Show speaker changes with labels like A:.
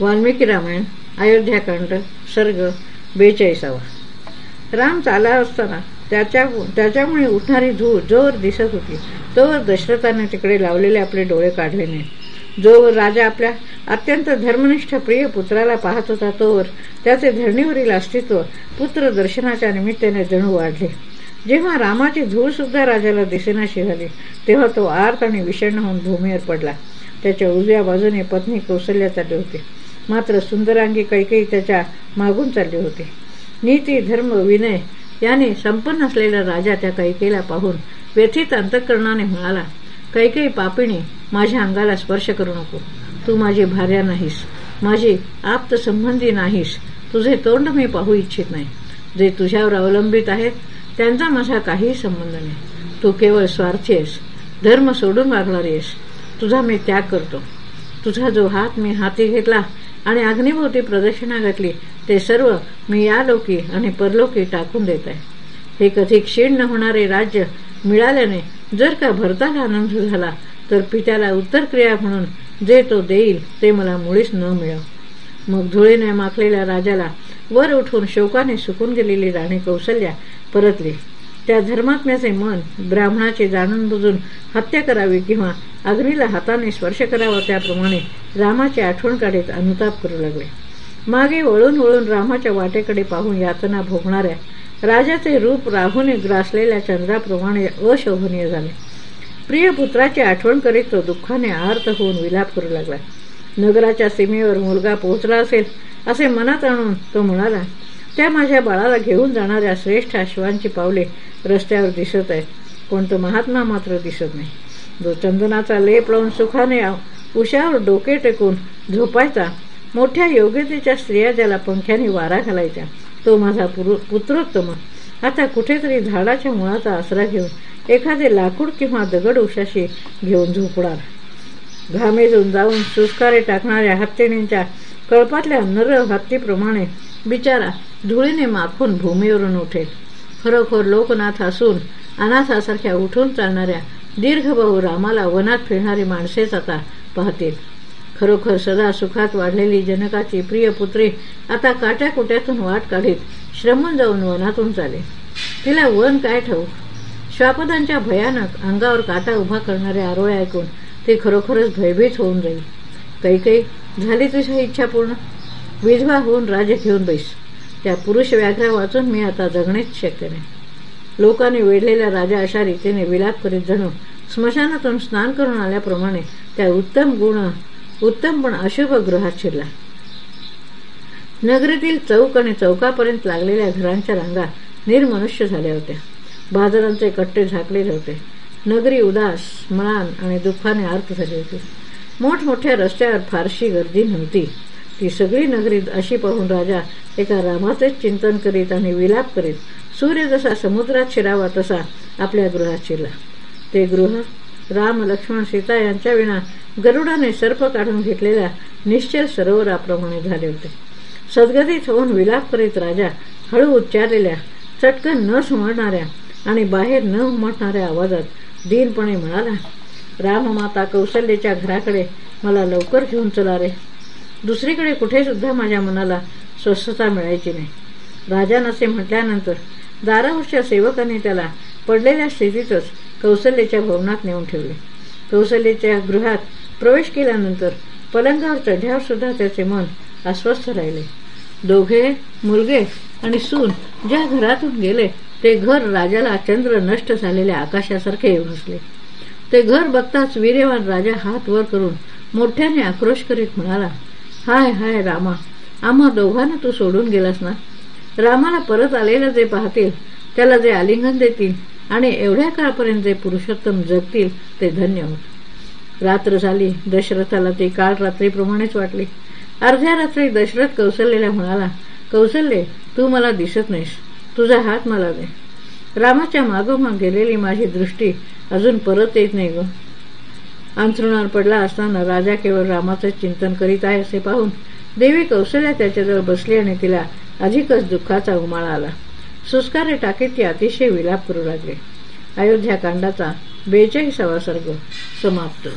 A: वाल्मिकी रामायण अयोध्याकांड सर्ग बेचाळीसावा. राम चाला असताना त्याच्या त्याच्यामुळे उठणारी धूळ जोर दिसत होती. तोवर दशरथाने तिकडे लावलेले आपले डोळे काढले नाही जोवर राजा आपल्या अत्यंत धर्मनिष्ठ प्रिय पुत्राला पाहत होता तोवर त्याचे धरणीवरील अस्तित्व पुत्र दर्शनाच्या निमित्ताने जणू वाढले. जेव्हा रामाची धूळ सुद्धा राजाला दिसेनाशी झाली तेव्हा तो आर्त आणि विषण्ण होऊन भूमीवर पडला. त्याच्या उजव्या बाजूने पत्नी कौशल्या चालली होती. मात्र सुंदरांगी कैकई त्याच्या मागून चालले होते. नीती धर्म विनय याने संपन्न असलेला राजा त्या कैकेला पाहून व्यथित अंतकरणाने म्हणाला कैकई पापिणी माझ्या अंगाला स्पर्श करू नको. तू माझी भार्या नाहीस. माझी आप्त संबंधी नाहीस. तुझे तोंड मी पाहू इच्छित नाही. जे तुझ्यावर अवलंबित आहेत त्यांचा माझा काहीही संबंध नाही. तू केवळ स्वार्थी आहेस. धर्म सोडून वागणारी आहेस. तुझा मी त्याग करतो. तुझा जो हात मी हाती घेतला आणि अग्निभोवती प्रदक्षिणा घातली ते सर्व मी या लोकी आणि परलोकी टाकून देत आहे. हे कधी क्षीण न होणारे राज्य मिळाल्याने जर का भरताला आनंद झाला तर पित्याला उत्तर क्रिया म्हणून जे तो देईल ते मला मुळीच न मिळव मग धुळीने माखलेल्या राजाला वर उठून शोकाने सुकून गेलेली राणी कौशल्या परतली. त्या धर्मात्म्याचे मन ब्राह्मणाची जाणून बुजून हत्या करावी किंवा अग्नीला हाताने स्पर्श करावा त्याप्रमाणे रामाची आठवण काढत अनुताप करू लागले. मागे वळून वळून रामाच्या वाटेकडे पाहून यातना भोगणाऱ्या राजाचे रूप राहूने ग्रासलेल्या चंद्राप्रमाणे अशोभनीय झाले. प्रिय पुत्राची आठवण करीत तो दुःखाने आर्त होऊन विलाप करू लागला. नगराच्या सीमेवर मुलगा पोहोचला असेल असे मनात आणून तो म्हणाला त्या माझ्या बाळाला घेऊन जाणाऱ्या श्रेष्ठ अश्वांची पावले रस्त्यावर दिसत आहेत. पण तो महात्मा मात्र दिसत नाही. जो चंदनाचा लेप लावून सुखाने उशावर डोके टेकून झोपायचा. मोठ्या योग्यतेच्या स्त्रिया ज्याला पंख्याने वारा घालायच्या. तो माझा पुत्रोत्तम. आता कुठेतरी झाडाच्या मुळाचा आसरा घेऊन एखादे लाकूड किंवा दगड उशाशी घेऊन झोपणार. घामेजून जाऊन सुस्कारे टाकणाऱ्या हत्तीणींच्या कळपातल्या नर हत्तीप्रमाणे बिचारा धुळीने माखून भूमीवरून उठेल. खरोखर लोकनाथ असून अनाथासारख्या उठून चालणाऱ्या दीर्घभाऊ रामाला वनात फिरणारी माणसेच आता पाहतील. खरोखर सदा सुखात वाढलेली जनकाची प्रिय पुत्री आता काट्या कुट्यातून वाट काढीत श्रमून जाऊन वनातून चाले. तिला वन काय ठेवू श्वापदांच्या भयानक अंगावर काटा उभा करणारे आरोळे ऐकून ती खरोखरच भयभीत होऊन जाईल. काही काही झाली तुझी इच्छा पूर्ण. विधवा होऊन राजे घेऊन बैस. त्या पुरुष व्याघ्रा वाचून मी आता जगणेच शक्य नाही. लोकांनी वेढलेल्या राजा अशा रीतीने विलाप करीत जणू स्मशानातून स्नान करून आल्याप्रमाणे त्या उत्तम गुण उत्तम पण अशुभ गृहात शिरला. नगरीतील चौक आणि चौकापर्यंत लागलेल्या घरांच्या रांगा निर्मनुष्य झाल्या होत्या. बाजारांचे कट्टे झाकलेले होते. नगरी उदास म्लान आणि दुःखाने आर्त झाली होती. मोठमोठ्या रस्त्यावर फारशी गर्दी नव्हती. ती सगळी नगरी अशी पाहून राजा एका रामाचेच चिंतन करीत आणि विलाप करीत सूर्य जसा समुद्रात शिरावा तसा आपल्या गृहात शिरला. ते गृह राम लक्ष्मण सीता यांच्या विना गरुडाने सर्प काढून घेतलेल्या निश्चल सरोवराप्रमाणे झाले होते. सद्गतीत होऊन विलाप करीत राजा हळू उच्चारलेल्या चटकन न सुमळणाऱ्या आणि बाहेर न उमटणाऱ्या आवाजात दीनपणे म्हणाला राममाता कौशल्याच्या घराकडे मला लवकर घेऊन चला रे. दुसरीकडे कुठे सुद्धा माझ्या मनाला स्वस्थता मिळायची नाही. राजान असे म्हटल्यानंतर दारावरच्या सेवकांनी त्याला पडलेल्या स्थितीतच कौशल्याच्या भवनात नेऊन ठेवले. कौशल्याच्या गृहात प्रवेश केल्यानंतर पलंगावर चढ्यावर सुद्धा त्याचे मन अस्वस्थ राहिले. दोघे मुलगे आणि सून ज्या घरातून गेले ते घर राजाला चंद्र नष्ट झालेल्या आकाशासारखे येऊन असले ते घर बघताच वीर्यवान राजा हात वर करून मोठ्याने आक्रोश करीत म्हणाला हाय हाय रामा आम्हा दोघांना तू सोडून गेलास ना? रामाला परत आलेलं जे पाहतील त्याला जे आलिंगन देतील आणि एवढ्या काळपर्यंत जे पुरुषोत्तम जगतील ते धन्य होत रात्र झाली दशरथाला ते काळ रात्रीप्रमाणेच वाटले. अर्ध्या रात्री दशरथ कौशल्यला म्हणाला कौशल्य तू मला दिसत नाहीस. तुझा हात मला दे. रामाच्या मागोमाग गेलेली माझी दृष्टी अजून परत येत नाही ग. अंथरुणावर पडला असताना राजा केवळ रामाचं चिंतन करीत आहे असे पाहून देवी कौशल्या त्याच्याजवळ बसली आणि तिला अधिकच दुःखाचा उमाळा आला. सुस्कारे टाकीत ती अतिशय विलाप करू लागले. अयोध्या कांडाचा बेचाळीसावा सर्ग समाप्त.